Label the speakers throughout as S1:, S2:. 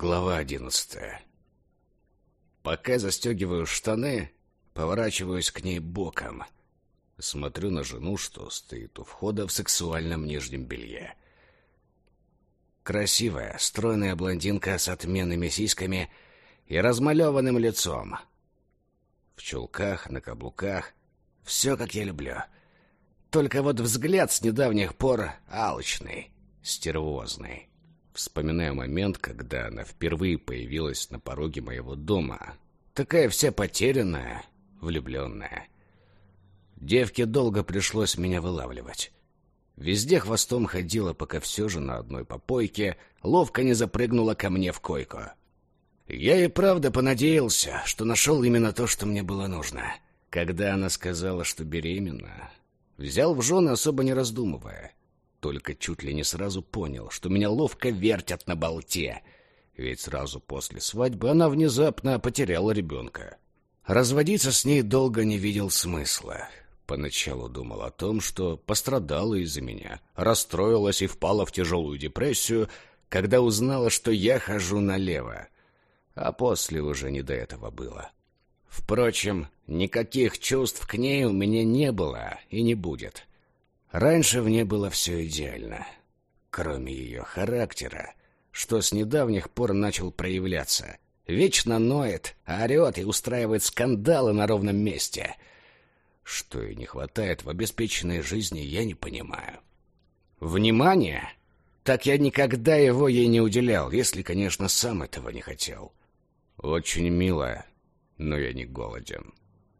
S1: Глава одиннадцатая. Пока застегиваю штаны, поворачиваюсь к ней боком. Смотрю на жену, что стоит у входа в сексуальном нижнем белье. Красивая, стройная блондинка с отменными сиськами и размалеванным лицом. В чулках, на каблуках. Все, как я люблю. Только вот взгляд с недавних пор алчный, стервозный. Вспоминаю момент, когда она впервые появилась на пороге моего дома. Такая вся потерянная, влюбленная. Девке долго пришлось меня вылавливать. Везде хвостом ходила, пока все же на одной попойке ловко не запрыгнула ко мне в койку. Я и правда понадеялся, что нашел именно то, что мне было нужно. Когда она сказала, что беременна, взял в жены, особо не раздумывая. Только чуть ли не сразу понял, что меня ловко вертят на болте. Ведь сразу после свадьбы она внезапно потеряла ребенка. Разводиться с ней долго не видел смысла. Поначалу думал о том, что пострадала из-за меня, расстроилась и впала в тяжелую депрессию, когда узнала, что я хожу налево. А после уже не до этого было. Впрочем, никаких чувств к ней у меня не было и не будет. Раньше в ней было все идеально, кроме ее характера, что с недавних пор начал проявляться. Вечно ноет, орет и устраивает скандалы на ровном месте. Что ей не хватает в обеспеченной жизни, я не понимаю. Внимание? Так я никогда его ей не уделял, если, конечно, сам этого не хотел. Очень мило, но я не голоден.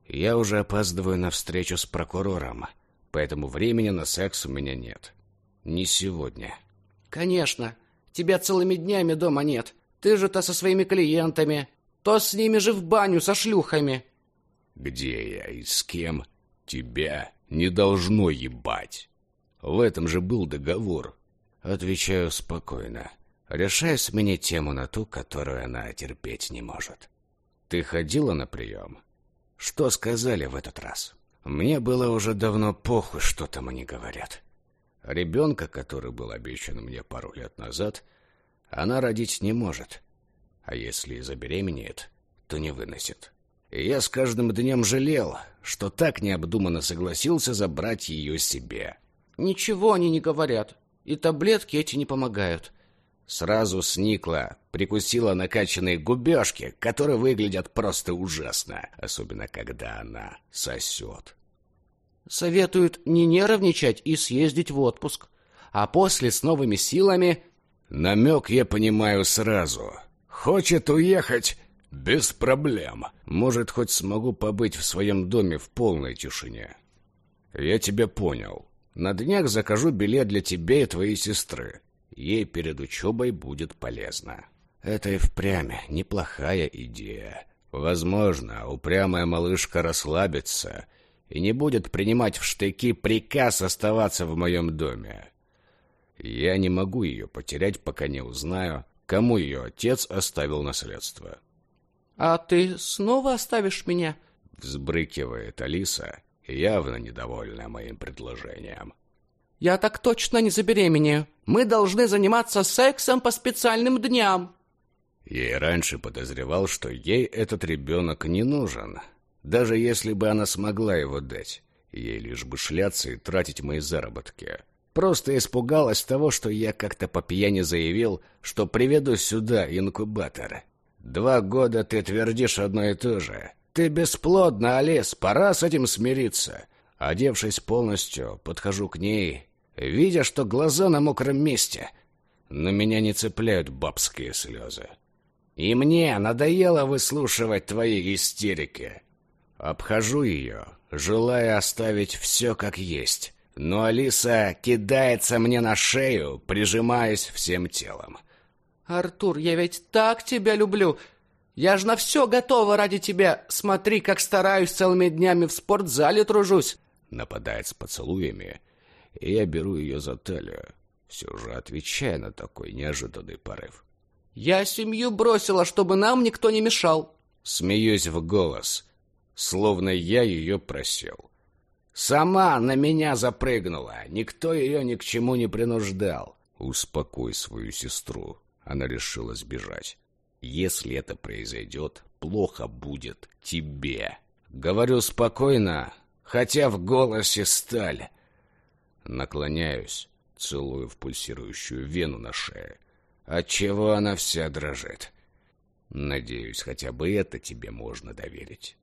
S1: Я уже опаздываю на встречу с прокурором поэтому времени на секс у меня нет. Не сегодня.
S2: Конечно. Тебя целыми днями дома нет. Ты же то со своими клиентами, то с ними же в баню со шлюхами.
S1: Где я и с кем? Тебя не должно ебать. В этом же был договор. Отвечаю спокойно. Решаю сменить тему на ту, которую она терпеть не может. Ты ходила на прием? Что сказали в этот раз? Мне было уже давно похуй, что там они говорят. Ребенка, который был обещан мне пару лет назад, она родить не может. А если и забеременеет, то не выносит. И я с каждым днем жалел, что так необдуманно согласился забрать ее себе.
S2: Ничего они не говорят, и таблетки эти не помогают.
S1: Сразу сникла, прикусила накачанные губежки, которые выглядят просто ужасно, особенно когда она сосет.
S2: Советуют не нервничать и съездить в отпуск. А после с новыми силами...
S1: Намек я понимаю сразу. Хочет уехать без проблем. Может, хоть смогу побыть в своем доме в полной тишине. Я тебя понял. На днях закажу билет для тебя и твоей сестры. Ей перед учебой будет полезно. Это и впрямь неплохая идея. Возможно, упрямая малышка расслабится и не будет принимать в штыки приказ оставаться в моем доме. Я не могу ее потерять, пока не узнаю, кому ее отец оставил наследство.
S2: «А ты снова оставишь меня?»
S1: Взбрыкивает Алиса, явно недовольная моим предложением.
S2: «Я так точно не забеременею. Мы должны заниматься сексом по специальным дням».
S1: Я и раньше подозревал, что ей этот ребенок не нужен, даже если бы она смогла его дать. Ей лишь бы шляться и тратить мои заработки. Просто испугалась того, что я как-то по пьяни заявил, что приведу сюда инкубатор. Два года ты твердишь одно и то же. Ты бесплодна, Олес, пора с этим смириться. Одевшись полностью, подхожу к ней, видя, что глаза на мокром месте. Но меня не цепляют бабские слезы. И мне надоело выслушивать твои истерики. Обхожу ее, желая оставить все как есть. Но Алиса кидается мне на шею, прижимаясь всем телом.
S2: «Артур, я ведь так тебя люблю! Я ж на все готова ради тебя! Смотри, как стараюсь целыми днями в спортзале тружусь!»
S1: Нападает с поцелуями, и я беру ее за талию, все же отвечая на такой неожиданный порыв.
S2: «Я семью бросила, чтобы нам никто не мешал!»
S1: Смеюсь в голос, словно я ее просил. Сама на меня запрыгнула, никто ее ни к чему не принуждал. Успокой свою сестру, она решила сбежать. Если это произойдет, плохо будет тебе. Говорю спокойно, хотя в голосе сталь. Наклоняюсь, целую в пульсирующую вену на шее, отчего она вся дрожит. Надеюсь, хотя бы это тебе можно доверить.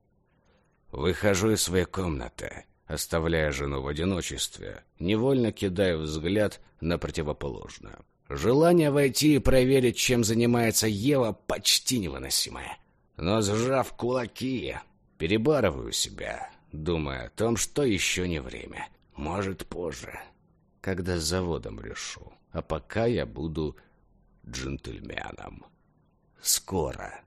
S1: Выхожу из своей комнаты, оставляя жену в одиночестве, невольно кидаю взгляд на противоположную. Желание войти и проверить, чем занимается Ева, почти невыносимое. Но сжав кулаки, перебарываю себя, думая о том, что еще не время. Может, позже, когда с заводом решу. А пока я буду джентльменом. Скоро.